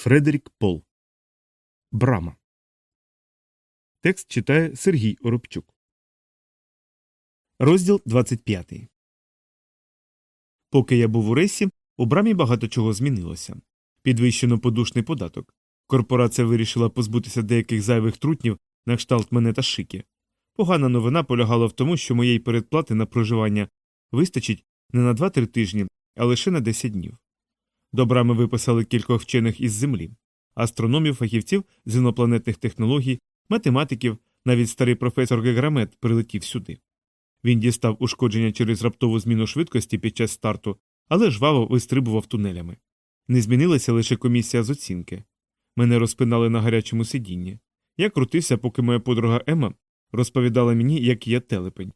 Фредерік Пол. Брама. Текст читає Сергій Оробчук. Розділ 25. Поки я був у рейсі, у брамі багато чого змінилося. Підвищено подушний податок. Корпорація вирішила позбутися деяких зайвих трутнів на кшталт мене та шики. Погана новина полягала в тому, що моєї передплати на проживання вистачить не на 2-3 тижні, а лише на 10 днів. До брами виписали кількох вчених із землі астрономів, фахівців з інопланетних технологій, математиків, навіть старий професор Геграмет прилетів сюди. Він дістав ушкодження через раптову зміну швидкості під час старту, але жваво вистрибував тунелями. Не змінилася лише комісія з оцінки. Мене розпинали на гарячому сидінні. Я крутився, поки моя подруга Ема розповідала мені, як є телепень.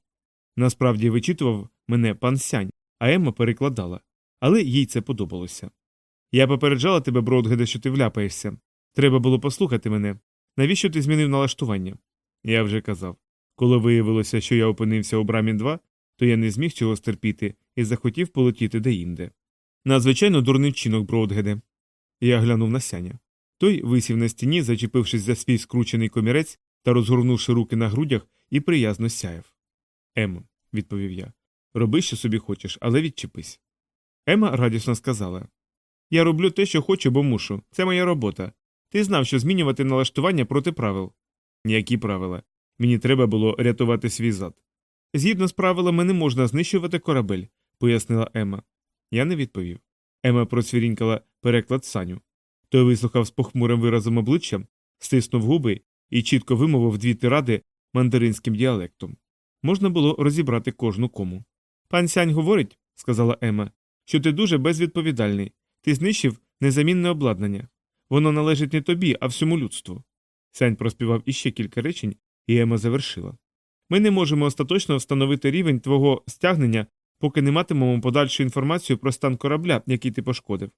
Насправді вичитував мене пан сянь, а Емма перекладала, але їй це подобалося. Я попереджала тебе, Бродгеде, що ти вляпаєшся. Треба було послухати мене. Навіщо ти змінив налаштування? Я вже казав. Коли виявилося, що я опинився у брамі 2, то я не зміг чого стерпіти і захотів полетіти деінде. Надзвичайно дурний вчинок, Бродгеде. Я глянув на сяня. Той висів на стіні, зачепившись за свій скручений комірець та розгорнувши руки на грудях, і приязно сяяв. Емо, відповів я, роби, що собі хочеш, але відчепись. Ема радісно сказала Я роблю те, що хочу, бо мушу. Це моя робота. Ти знав, що змінювати налаштування проти правил. Ніякі правила. Мені треба було рятувати свій зад. Згідно з правилами, не можна знищувати корабель, пояснила Ема. Я не відповів. Ема процвірінькала переклад саню. Той вислухав з похмурим виразом обличчя, стиснув губи і чітко вимовив дві тиради мандаринським діалектом. Можна було розібрати кожну кому. Пан сянь говорить, сказала Ема, що ти дуже безвідповідальний. Ти знищив незамінне обладнання. Воно належить не тобі, а всьому людству. Сянь проспівав іще кілька речень, і Ема завершила. Ми не можемо остаточно встановити рівень твого стягнення, поки не матимемо подальшу інформацію про стан корабля, який ти пошкодив.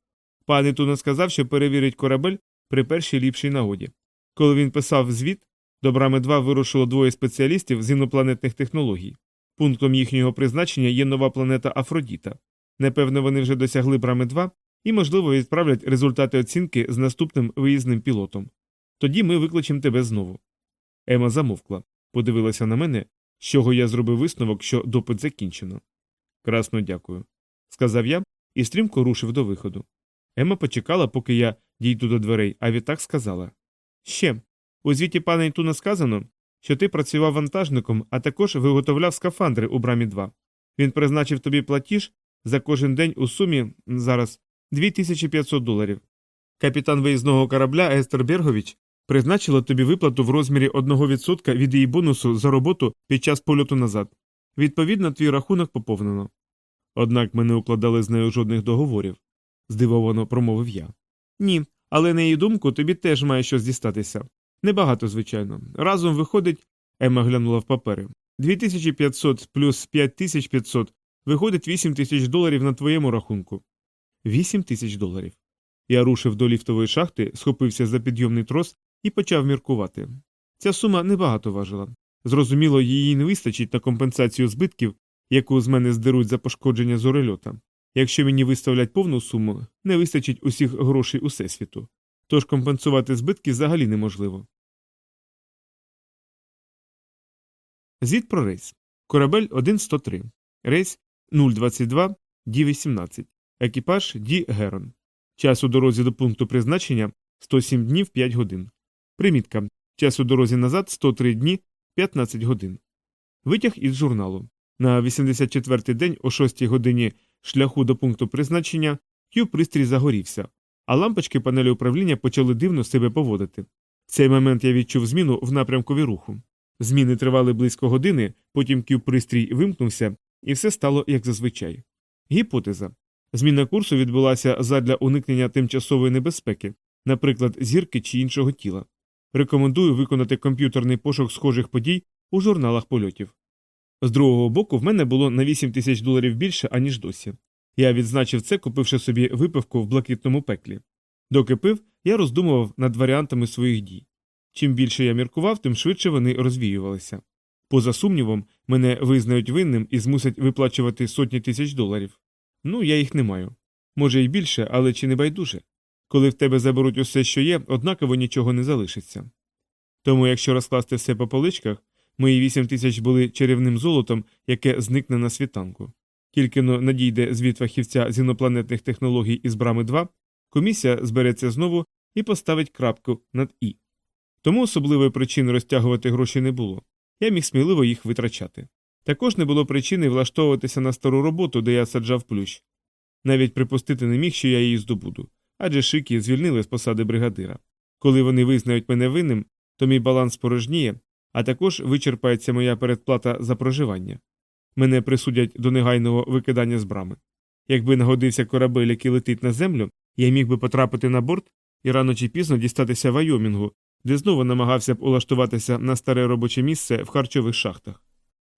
Пан Ітуна сказав, що перевірить корабель при першій ліпшій нагоді. Коли він писав звіт, до брами 2 вирушило двоє спеціалістів з інопланетних технологій. Пунктом їхнього призначення є нова планета Афродіта. Непевно, вони вже досягли брами 2 і, можливо, відправлять результати оцінки з наступним виїзним пілотом. Тоді ми викличемо тебе знову. Ема замовкла, подивилася на мене, з чого я зробив висновок, що допит закінчено. Красно дякую, сказав я і стрімко рушив до виходу. Ема почекала, поки я дійду до дверей, а відтак сказала Ще, у звіті пана Інтуна сказано, що ти працював вантажником, а також виготовляв скафандри у брамі 2. Він призначив тобі платіж за кожен день у сумі зараз 2500 доларів. Капітан виїзного корабля Естер Бергович призначила тобі виплату в розмірі 1% від її бонусу за роботу під час польоту назад. Відповідно, твій рахунок поповнено. Однак ми не укладали з нею жодних договорів, здивовано промовив я. Ні, але на її думку тобі теж має щось дістатися. Небагато, звичайно. Разом виходить, Ема глянула в папери. 2500 плюс 5500 виходить 8 тисяч доларів на твоєму рахунку. 8 тисяч доларів. Я рушив до ліфтової шахти, схопився за підйомний трос і почав міркувати. Ця сума небагато важила. Зрозуміло, її не вистачить на компенсацію збитків, яку з мене здеруть за пошкодження зорельота. Якщо мені виставлять повну суму, не вистачить усіх грошей усесвіту. Тож компенсувати збитки взагалі неможливо. Звіт про рейс. Корабель 1-103. Рейс 022 Ді 18. Екіпаж Ді Герон. Час у дорозі до пункту призначення 107 днів 5 годин. Примітка. Час у дорозі назад 103 дні 15 годин. Витяг із журналу. На 84-й день о 6 годині шляху до пункту призначення Q пристрій загорівся, а лампочки панелі управління почали дивно себе поводити. В цей момент я відчув зміну в напрямкові руху. Зміни тривали близько години, потім Q пристрій вимкнувся, і все стало як зазвичай. Гіпотеза. Зміна курсу відбулася задля уникнення тимчасової небезпеки, наприклад, зірки чи іншого тіла. Рекомендую виконати комп'ютерний пошук схожих подій у журналах польотів. З другого боку, в мене було на 8 тисяч доларів більше, аніж досі. Я відзначив це, купивши собі випивку в блакитному пеклі. Доки пив, я роздумував над варіантами своїх дій. Чим більше я міркував, тим швидше вони розвіювалися. Поза сумнівом, мене визнають винним і змусять виплачувати сотні тисяч доларів. Ну, я їх не маю. Може, і більше, але чи не байдуже? Коли в тебе заберуть усе, що є, однаково нічого не залишиться. Тому, якщо розкласти все по поличках, мої вісім тисяч були чарівним золотом, яке зникне на світанку. Тільки но надійде звіт фахівця з інопланетних технологій із брами 2, комісія збереться знову і поставить крапку над І. Тому особливої причини розтягувати гроші не було. Я міг сміливо їх витрачати. Також не було причини влаштовуватися на стару роботу, де я саджав плющ. Навіть припустити не міг, що я її здобуду, адже шики звільнили з посади бригадира. Коли вони визнають мене винним, то мій баланс порожніє, а також вичерпається моя передплата за проживання. Мене присудять до негайного викидання з брами. Якби нагодився корабель, який летить на землю, я міг би потрапити на борт і рано чи пізно дістатися Вайомінгу, де знову намагався б улаштуватися на старе робоче місце в харчових шахтах.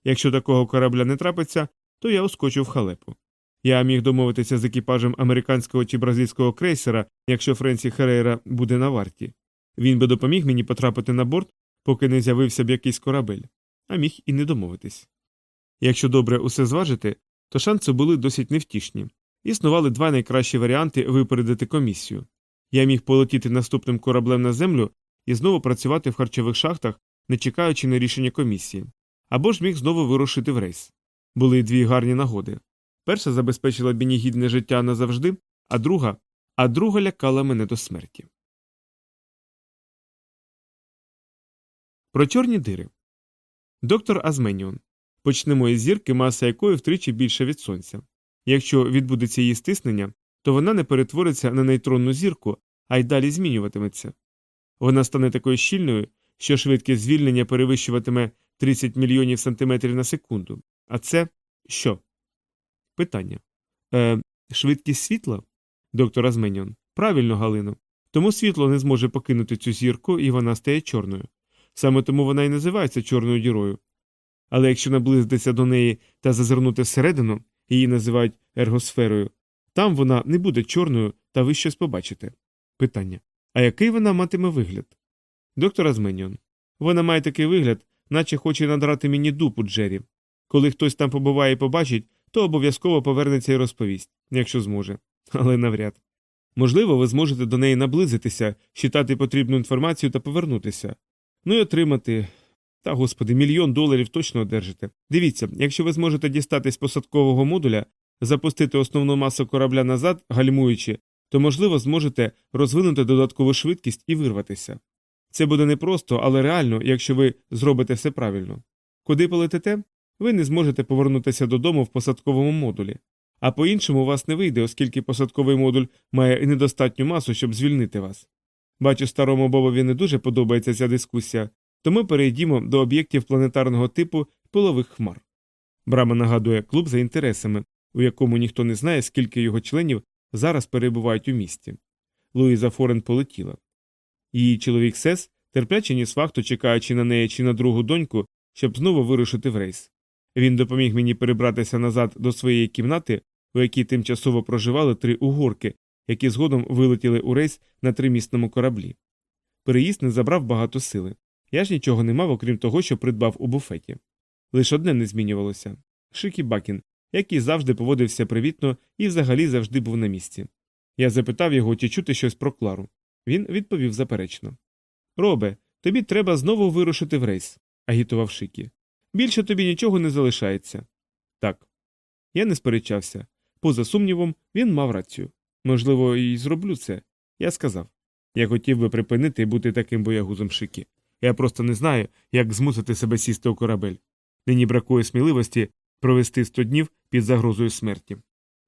Якщо такого корабля не трапиться, то я ускочу в халепу. Я міг домовитися з екіпажем американського чи бразильського крейсера, якщо Френсі Херейра буде на варті. Він би допоміг мені потрапити на борт, поки не з'явився б якийсь корабель, а міг і не домовитись. Якщо добре усе зважити, то шанси були досить невтішні. Існували два найкращі варіанти випередити комісію. Я міг полетіти наступним кораблем на землю і знову працювати в харчових шахтах, не чекаючи на рішення комісії, або ж міг знову вирушити в рейс. Були дві гарні нагоди. Перша забезпечила мені гідне життя назавжди, а друга, а друга лякала мене до смерті. Про чорні дири. Доктор Азменіон. Почнемо із зірки, маса якої втричі більша від сонця. Якщо відбудеться її стиснення, то вона не перетвориться на нейтронну зірку, а й далі змінюватиметься. Вона стане такою щільною, що швидкість звільнення перевищуватиме 30 мільйонів сантиметрів на секунду. А це що? Питання. Е, Швидкість світла? Доктор Азменіон. Правильно, Галино. Тому світло не зможе покинути цю зірку, і вона стає чорною. Саме тому вона і називається чорною дірою. Але якщо наблизитися до неї та зазирнути всередину, її називають ергосферою, там вона не буде чорною, та ви щось побачите. Питання. А який вона матиме вигляд? Доктор Азменіон. Вона має такий вигляд, наче хоче надрати мені дупу Джері. Коли хтось там побуває і побачить, то обов'язково повернеться і розповість, якщо зможе. Але навряд. Можливо, ви зможете до неї наблизитися, читати потрібну інформацію та повернутися. Ну і отримати. Та, господи, мільйон доларів точно одержите. Дивіться, якщо ви зможете дістатись посадкового модуля, запустити основну масу корабля назад, гальмуючи, то, можливо, зможете розвинути додаткову швидкість і вирватися. Це буде непросто, але реально, якщо ви зробите все правильно. Куди полетите? Ви не зможете повернутися додому в посадковому модулі. А по іншому у вас не вийде, оскільки посадковий модуль має недостатню масу, щоб звільнити вас. Бачу, старому Бобові не дуже подобається ця дискусія, тому перейдімо до об'єктів планетарного типу пилових хмар. Брама нагадує клуб за інтересами, у якому ніхто не знає, скільки його членів зараз перебувають у місті. Луїза Форен полетіла. Її чоловік Сес терпляче ніс вахту, чекаючи на неї чи на другу доньку, щоб знову вирушити в рейс. Він допоміг мені перебратися назад до своєї кімнати, у якій тимчасово проживали три угорки, які згодом вилетіли у рейс на тримісному кораблі. Переїзд не забрав багато сили. Я ж нічого не мав, окрім того, що придбав у буфеті. Лише одне не змінювалося Шикі Бакін, який завжди поводився привітно і взагалі завжди був на місці. Я запитав його, чи чути щось про Клару. Він відповів заперечно. Робе, тобі треба знову вирушити в рейс, агітував Шикі. Більше тобі нічого не залишається. Так. Я не сперечався. Поза сумнівом, він мав рацію. Можливо, і зроблю це. Я сказав. Я хотів би припинити бути таким боягузом Шикі. Я просто не знаю, як змусити себе сісти у корабель. Нині бракує сміливості провести сто днів під загрозою смерті.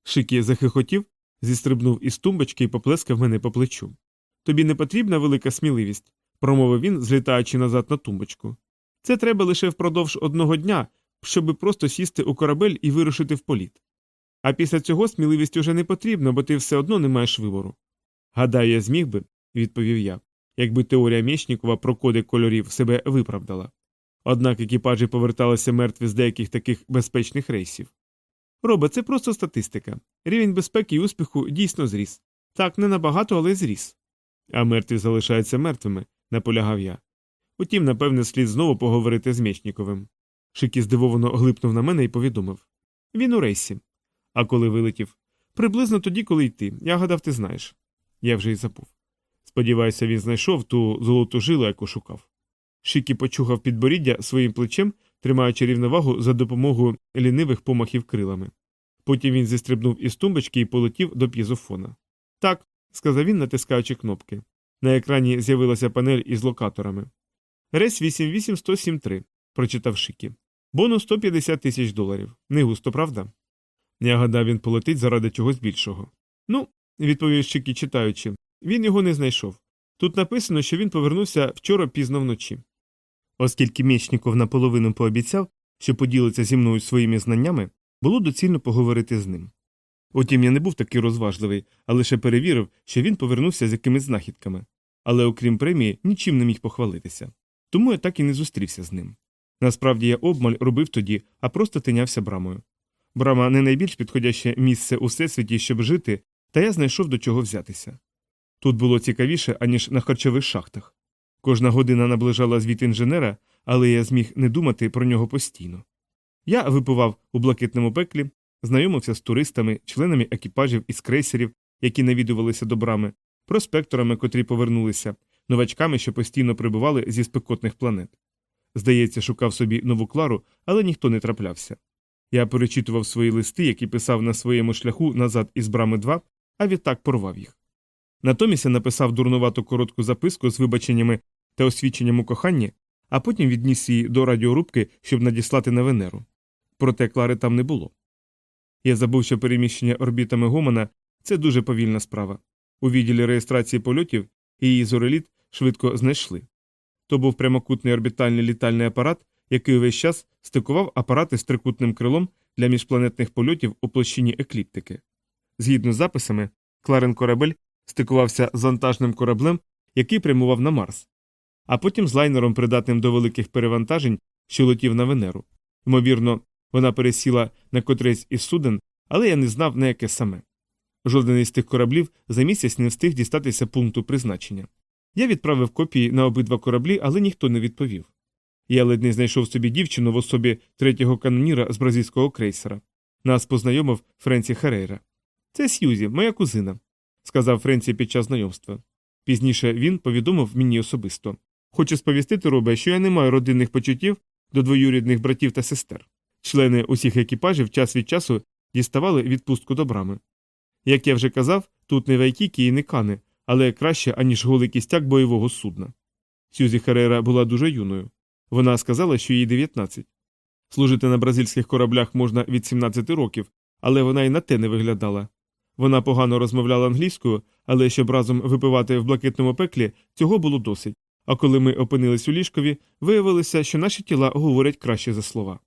Шикі захихотів, зістрибнув із тумбочки і поплескав мене по плечу. Тобі не потрібна велика сміливість, промовив він, злітаючи назад на тумбочку. Це треба лише впродовж одного дня, щоби просто сісти у корабель і вирушити в політ. А після цього сміливість уже не потрібна, бо ти все одно не маєш вибору. Гадаю, я зміг би, відповів я, якби теорія Мєчнікова про коди кольорів себе виправдала. Однак екіпажі поверталися мертві з деяких таких безпечних рейсів. Робе, це просто статистика. Рівень безпеки і успіху дійсно зріс. Так, не набагато, але зріс. А мертві залишаються мертвими, наполягав я. Утім, напевне, слід знову поговорити з Мєчніковим. Шикі здивовано глипнув на мене і повідомив Він у рейсі. А коли вилетів? Приблизно тоді, коли йти. Я гадав, ти знаєш. Я вже й забув. Сподіваюся, він знайшов ту золоту жилу, яку шукав. Шикі почухав підборіддя своїм плечем, тримаючи рівновагу за допомогою лінивих помахів крилами. Потім він зістрибнув із тумбочки і полетів до п'єзофона. Так, сказав він, натискаючи кнопки. На екрані з'явилася панель із локаторами. Рейс 88173, прочитав Шикі. Бонус 150 тисяч доларів. Не густо, правда? Я гадав, він полетить заради чогось більшого. Ну, відповів Шикі, читаючи, він його не знайшов. Тут написано, що він повернувся вчора пізно вночі. Оскільки Мєчніков наполовину пообіцяв, що поділиться зі мною своїми знаннями, було доцільно поговорити з ним. Утім, я не був такий розважливий, а лише перевірив, що він повернувся з якимись знахідками, але окрім премії нічим не міг похвалитися. Тому я так і не зустрівся з ним. Насправді я обмаль робив тоді, а просто тинявся брамою. Брама не найбільш підходяще місце у всесвіті, щоб жити, та я знайшов до чого взятися. Тут було цікавіше, аніж на харчових шахтах. Кожна година наближала звіт інженера, але я зміг не думати про нього постійно. Я випивав у блакитному пеклі, знайомився з туристами, членами екіпажів із крейсерів, які навідувалися до брами, проспекторами, котрі повернулися, новачками, що постійно прибували зі спекотних планет. Здається, шукав собі нову клару, але ніхто не траплявся. Я перечитував свої листи, які писав на своєму шляху назад із брами 2, а відтак порвав їх. Натомість я написав дурнувату коротку записку з вибаченнями та освідченням у коханні, а потім відніс її до радіорубки, щоб надіслати на Венеру. Проте Клари там не було. Я забув, що переміщення орбітами Гомана це дуже повільна справа. У відділі реєстрації польотів її зореліт швидко знайшли. То був прямокутний орбітальний літальний апарат, який увесь час стикував апарати з трикутним крилом для міжпланетних польотів у площині екліптики. Згідно з записами, Кларен корабель стикувався з вантажним кораблем, який прямував на Марс, а потім з лайнером, придатним до великих перевантажень, що летів на Венеру. Ймовірно, вона пересіла на котресь із суден, але я не знав, на яке саме. Жоден із тих кораблів за місяць не встиг дістатися пункту призначення. Я відправив копії на обидва кораблі, але ніхто не відповів. Я ледь не знайшов собі дівчину в особі третього каноніра з бразильського крейсера. Нас познайомив Френсі Херейра. Це Сьюзі, моя кузина, сказав Френсі під час знайомства. Пізніше він повідомив мені особисто. Хочу сповістити, Робе, що я не маю родинних почуттів до двоюрідних братів та сестер. Члени усіх екіпажів час від часу діставали відпустку до брами. Як я вже казав, тут не вайкіки і не кани, але краще, аніж голий кістяк бойового судна. Сюзі Херера була дуже юною. Вона сказала, що їй 19. Служити на бразильських кораблях можна від 17 років, але вона й на те не виглядала. Вона погано розмовляла англійською, але щоб разом випивати в блакитному пеклі, цього було досить. А коли ми опинились у ліжкові, виявилося, що наші тіла говорять краще за слова.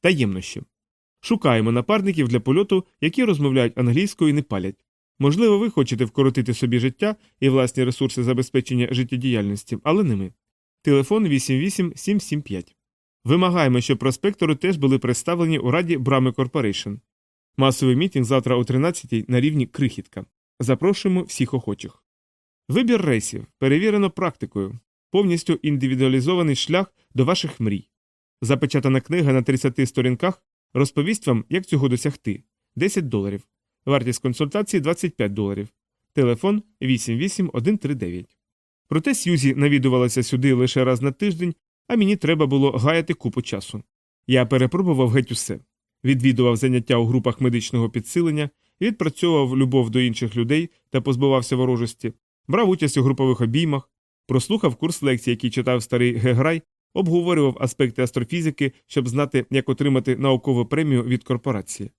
Таємнощі. Шукаємо напарників для польоту, які розмовляють англійською і не палять. Можливо, ви хочете вкоротити собі життя і власні ресурси забезпечення життєдіяльності, але не ми. Телефон 88775. Вимагаємо, щоб проспектори теж були представлені у раді Брами Корпорейшн. Масовий мітинг завтра о 13 на рівні крихітка. Запрошуємо всіх охочих. Вибір рейсів перевірено практикою, повністю індивідуалізований шлях до ваших мрій. Запечатана книга на 30 сторінках розповість вам, як цього досягти 10 доларів. Вартість консультації 25 доларів. Телефон 88139. Проте Сьюзі навідувалася сюди лише раз на тиждень, а мені треба було гаяти купу часу. Я перепробував геть усе. Відвідував заняття у групах медичного підсилення, відпрацьовував любов до інших людей та позбувався ворожості, брав участь у групових обіймах, прослухав курс лекцій, який читав старий Геграй, обговорював аспекти астрофізики, щоб знати, як отримати наукову премію від корпорації.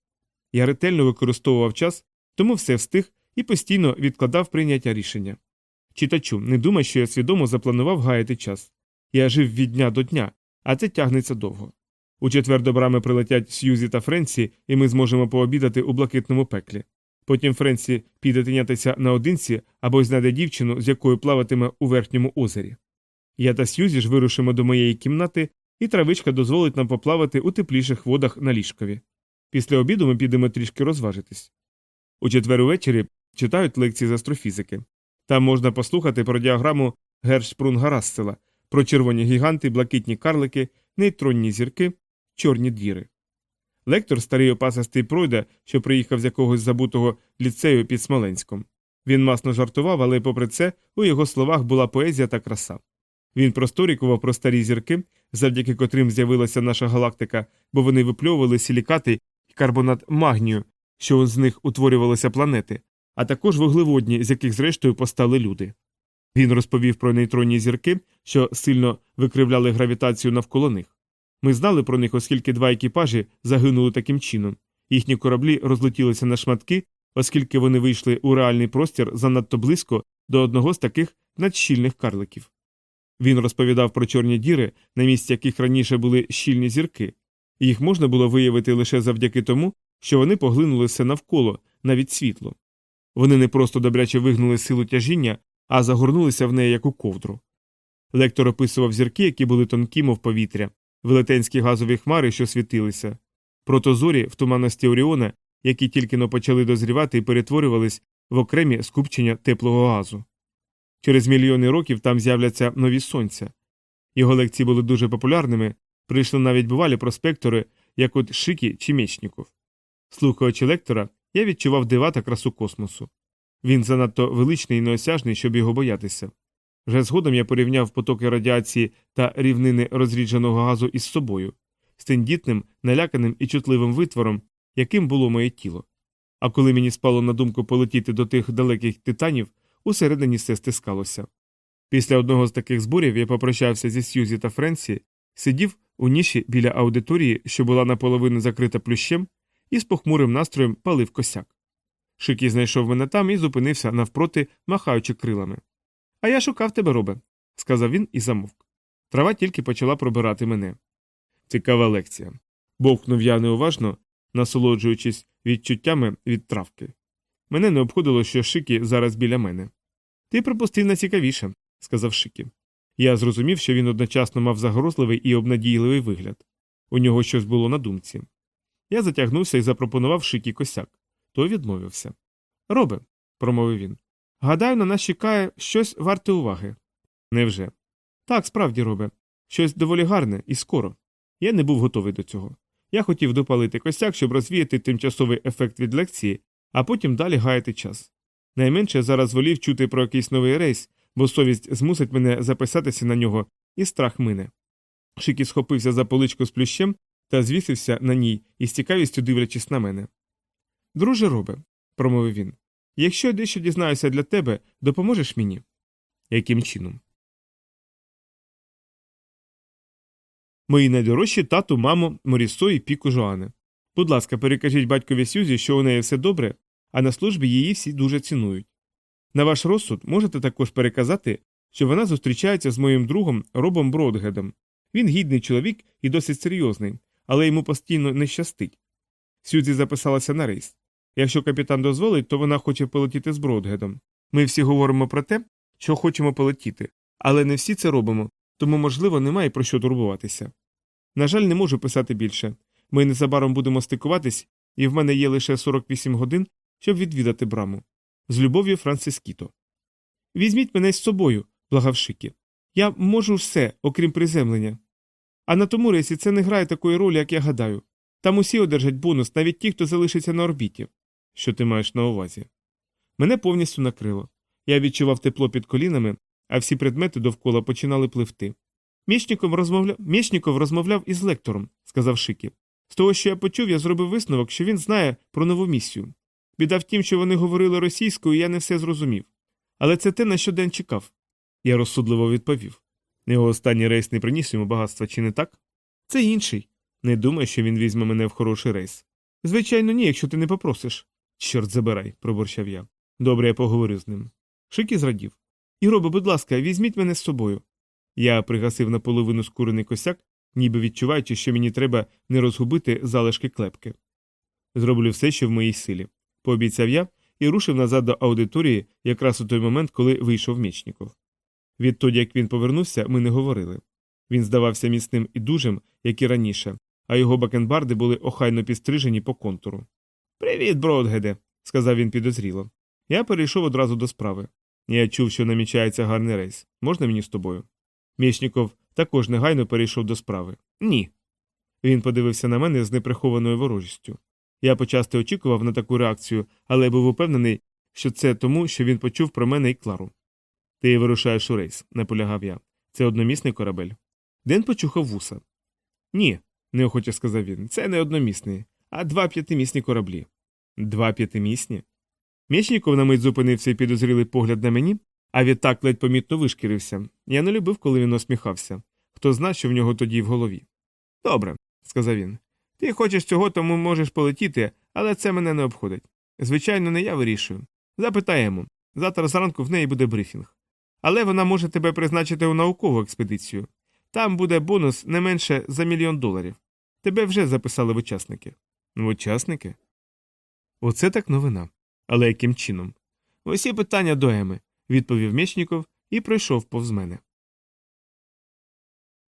Я ретельно використовував час, тому все встиг і постійно відкладав прийняття рішення. Читачу, не думай, що я свідомо запланував гаяти час. Я жив від дня до дня, а це тягнеться довго. У четвер до брами прилетять Сьюзі та Френсі, і ми зможемо пообідати у блакитному пеклі. Потім Френсі піде тинятися наодинці або знайде дівчину, з якою плаватиме у верхньому озері. Я та Сьюзі ж вирушимо до моєї кімнати, і травичка дозволить нам поплавати у тепліших водах на ліжкові. Після обіду ми підемо трішки розважитись. У четвер увечері читають лекції з астрофізики. Там можна послухати про діаграму Гершпрунга Рассела, про червоні гіганти, блакитні карлики, нейтронні зірки, чорні діри. Лектор старий опасистий пройда, що приїхав з якогось забутого ліцею під Смоленськом. Він масно жартував, але, попри це, у його словах була поезія та краса. Він просторікував про старі зірки, завдяки котрим з'явилася наша галактика, бо вони випльовували силікати і карбонат магнію, що з них утворювалися планети, а також вуглеводні, з яких зрештою постали люди. Він розповів про нейтронні зірки, що сильно викривляли гравітацію навколо них. Ми знали про них, оскільки два екіпажі загинули таким чином. Їхні кораблі розлетілися на шматки, оскільки вони вийшли у реальний простір занадто близько до одного з таких надщільних карликів. Він розповідав про чорні діри, на місці яких раніше були щільні зірки. Їх можна було виявити лише завдяки тому, що вони поглинули все навколо, навіть світло. Вони не просто добряче вигнули силу тяжіння, а загорнулися в неї як у ковдру. Лектор описував зірки, які були тонкі, мов повітря, велетенські газові хмари, що світилися, протозорі в туманності Оріона, які тільки но почали дозрівати і перетворювались в окремі скупчення теплого газу. Через мільйони років там з'являться нові сонця. Його лекції були дуже популярними, прийшли навіть бувалі проспектори, як от Шикі чи Мечніков. Слухаючи лектора, я відчував дива та красу космосу. Він занадто величний і неосяжний, щоб його боятися. Вже згодом я порівняв потоки радіації та рівнини розрідженого газу із собою, з тендітним, наляканим і чутливим витвором, яким було моє тіло. А коли мені спало на думку полетіти до тих далеких титанів, усередині все стискалося. Після одного з таких зборів я попрощався зі Сьюзі та Френсі, сидів у ніші біля аудиторії, що була наполовину закрита плющем, і з похмурим настроєм палив косяк. Шикі знайшов мене там і зупинився навпроти, махаючи крилами. А я шукав тебе, робе, сказав він і замовк. Трава тільки почала пробирати мене. Цікава лекція. Бовкнув я неуважно, насолоджуючись відчуттями від травки. Мене не обходило, що Шикі зараз біля мене. Ти припустив найцікавіше, сказав Шикі. Я зрозумів, що він одночасно мав загрозливий і обнадійливий вигляд. У нього щось було на думці. Я затягнувся і запропонував Шикі косяк. Той відмовився. Робе, промовив він. Гадаю, на нас чекає щось варте уваги. Невже? Так, справді, робе. Щось доволі гарне і скоро. Я не був готовий до цього. Я хотів допалити косяк, щоб розвіяти тимчасовий ефект від лекції, а потім далі гаяти час. Найменше зараз волів чути про якийсь новий рейс, бо совість змусить мене записатися на нього, і страх мине. Шикі схопився за поличку з плющем та звісився на ній із цікавістю дивлячись на мене. Друже робе, промовив він, якщо я дещо дізнаюся для тебе, допоможеш мені? Яким чином? Мої найдорожчі тату, мамо, Морісо і піку Жоане. Будь ласка, перекажіть батькові Сюзі, що у неї все добре, а на службі її всі дуже цінують. На ваш розсуд можете також переказати, що вона зустрічається з моїм другом Робом Бродгедом. Він гідний чоловік і досить серйозний, але йому постійно не щастить. Сюзі записалася на рейс. Якщо капітан дозволить, то вона хоче полетіти з Бродгедом. Ми всі говоримо про те, що хочемо полетіти, але не всі це робимо, тому, можливо, немає про що турбуватися. На жаль, не можу писати більше. Ми незабаром будемо стикуватись, і в мене є лише 48 годин, щоб відвідати браму. З любов'ю Францискіто. Візьміть мене з собою, благав Шикі. Я можу все, окрім приземлення. А на тому рейсі це не грає такої ролі, як я гадаю. Там усі одержать бонус, навіть ті, хто залишиться на орбіті. Що ти маєш на увазі? Мене повністю накрило. Я відчував тепло під колінами, а всі предмети довкола починали пливти. Мєчніков розмовляв розмовляв із лектором, сказав Шикі. З того, що я почув, я зробив висновок, що він знає про нову місію. Біда в тім, що вони говорили російською, і я не все зрозумів. Але це те, на що Ден чекав. Я розсудливо відповів. Його останній рейс не приніс йому багатства, чи не так? Це інший. Не думай, що він візьме мене в хороший рейс. Звичайно, ні, якщо ти не попросиш. Чорт забирай, пробурчав я. Добре, я поговорю з ним. Шикі зрадів. І робе, будь ласка, візьміть мене з собою. Я пригасив наполовину скурений косяк, ніби відчуваючи, що мені треба не розгубити залишки клепки. Зроблю все, що в моїй силі, пообіцяв я і рушив назад до аудиторії якраз у той момент, коли вийшов Мічніков. Відтоді, як він повернувся, ми не говорили. Він здавався міцним і дужим, як і раніше, а його бакенбарди були охайно підстрижені по контуру. Привіт, Бродгеде, сказав він підозріло. Я перейшов одразу до справи. Я чув, що намічається гарний рейс. Можна мені з тобою? Мєшніков також негайно перейшов до справи. Ні. Він подивився на мене з неприхованою ворожістю. Я почасти очікував на таку реакцію, але був упевнений, що це тому, що він почув про мене і Клару. Ти вирушаєш у рейс, наполягав я. Це одномісний корабель. Ден почухав вуса. Ні, неохоче сказав він. Це не одномісний, а два п'ятимісні кораблі. Два п'ятимісні? Мєчніков на мить зупинився і підозрілий погляд на мені, а відтак ледь помітно вишкірився. Я не любив, коли він усміхався. Хто зна, що в нього тоді в голові. Добре, сказав він. Ти хочеш цього, тому можеш полетіти, але це мене не обходить. Звичайно, не я вирішую. Запитаємо. Завтра зранку в неї буде брифінг. Але вона може тебе призначити у наукову експедицію. Там буде бонус не менше за мільйон доларів. Тебе вже записали в учасники. В учасники? Оце так новина. Але яким чином? Усі питання до Еми, відповів Мєчніков і пройшов повз мене.